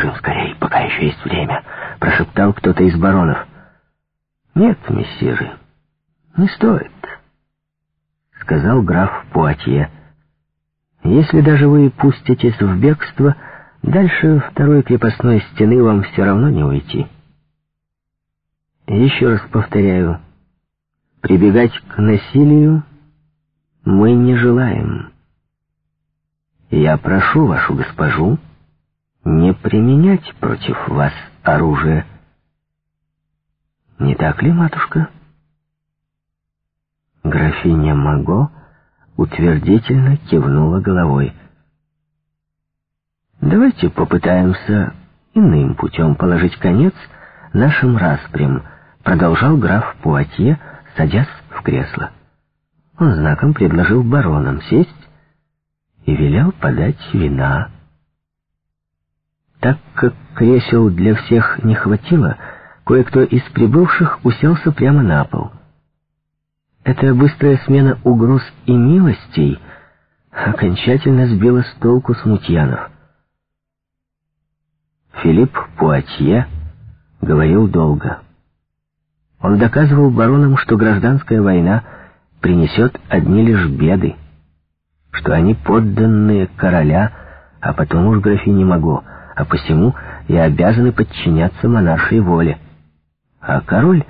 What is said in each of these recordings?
«Бежим скорей, пока еще есть время», — прошептал кто-то из баронов. «Нет, мессиры, не стоит», — сказал граф Пуатье. «Если даже вы пуститесь в бегство, дальше второй крепостной стены вам все равно не уйти». Еще раз повторяю, прибегать к насилию мы не желаем. Я прошу вашу госпожу не применять против вас оружие. Не так ли, матушка? Графиня Маго утвердительно кивнула головой. Давайте попытаемся иным путем положить конец нашим распрям, продолжал граф Пуатье, садясь в кресло. Он знаком предложил баронам сесть и велел подать вина. Так как кресел для всех не хватило, кое-кто из прибывших уселся прямо на пол. Эта быстрая смена угроз и милостей окончательно сбила с толку смутьянов. Филипп Пуатье говорил долго. Он доказывал баронам, что гражданская война принесет одни лишь беды, что они подданные короля, а потом уж графине Маго, а посему и обязаны подчиняться монаршей воле. А король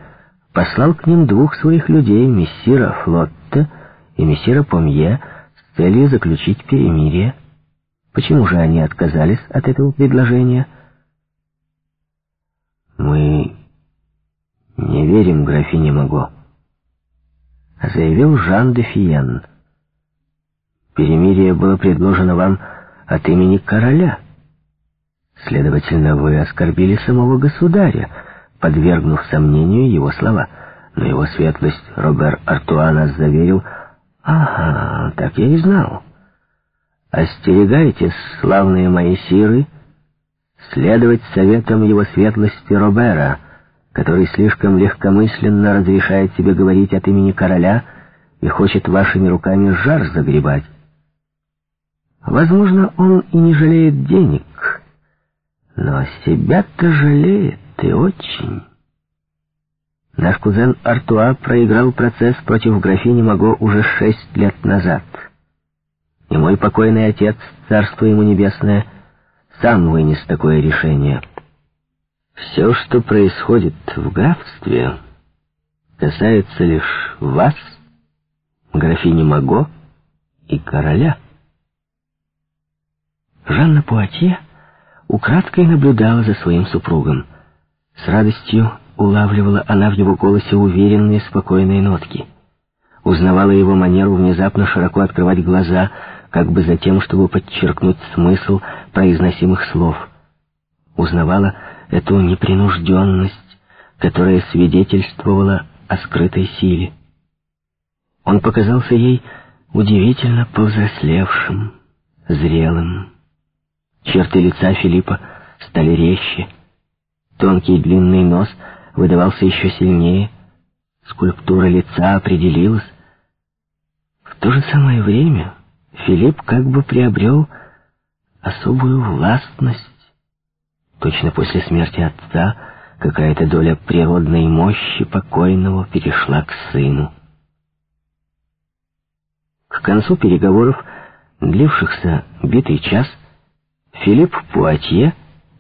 послал к ним двух своих людей, мессира Флотта и мессира Помье, с целью заключить перемирие. Почему же они отказались от этого предложения? Мы не верим графине Маго, заявил Жан де Фиен. Перемирие было предложено вам от имени короля. Следовательно, вы оскорбили самого государя, подвергнув сомнению его слова. Но его светлость Робер Артуа нас заверил, «Ага, так я и знал. Остерегайтесь, славные мои сиры, следовать советам его светлости Робера, который слишком легкомысленно разрешает себе говорить от имени короля и хочет вашими руками жар загребать. Возможно, он и не жалеет денег, но себя-то жалеет и очень. Наш кузен Артуа проиграл процесс против графини Маго уже шесть лет назад. И мой покойный отец, царство ему небесное, сам вынес такое решение. Все, что происходит в графстве, касается лишь вас, графини Маго и короля. Жанна Пуатье украдкой наблюдала за своим супругом. С радостью улавливала она в его голосе уверенные, спокойные нотки. Узнавала его манеру внезапно широко открывать глаза, как бы за тем, чтобы подчеркнуть смысл произносимых слов. Узнавала эту непринужденность, которая свидетельствовала о скрытой силе. Он показался ей удивительно повзрослевшим, зрелым. Черты лица Филиппа стали резче. Тонкий длинный нос выдавался еще сильнее. Скульптура лица определилась. В то же самое время Филипп как бы приобрел особую властность. Точно после смерти отца какая-то доля природной мощи покойного перешла к сыну. К концу переговоров, длившихся битый час, Филипп Пуатье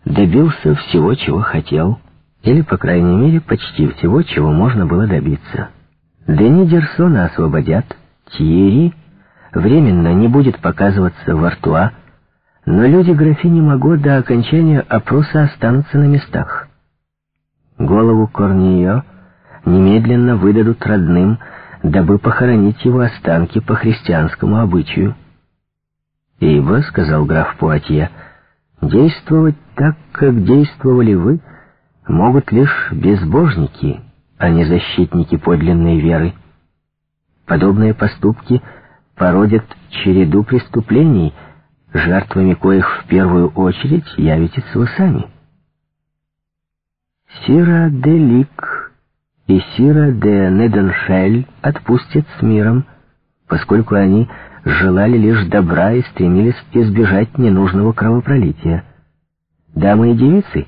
добился всего, чего хотел, или, по крайней мере, почти всего, чего можно было добиться. Дени Дерсона освободят, Тьерри временно не будет показываться в Артуа, но люди графини Маго до окончания опроса останутся на местах. Голову Корнио немедленно выдадут родным, дабы похоронить его останки по христианскому обычаю. «Ибо», — сказал граф Пуатье, — «действовать так, как действовали вы, могут лишь безбожники, а не защитники подлинной веры. Подобные поступки породят череду преступлений, жертвами коих в первую очередь явитесь вы сами». Сира де Лик и Сира де Неденшель отпустят с миром, поскольку они желали лишь добра и стремились избежать ненужного кровопролития. Дамы и девицы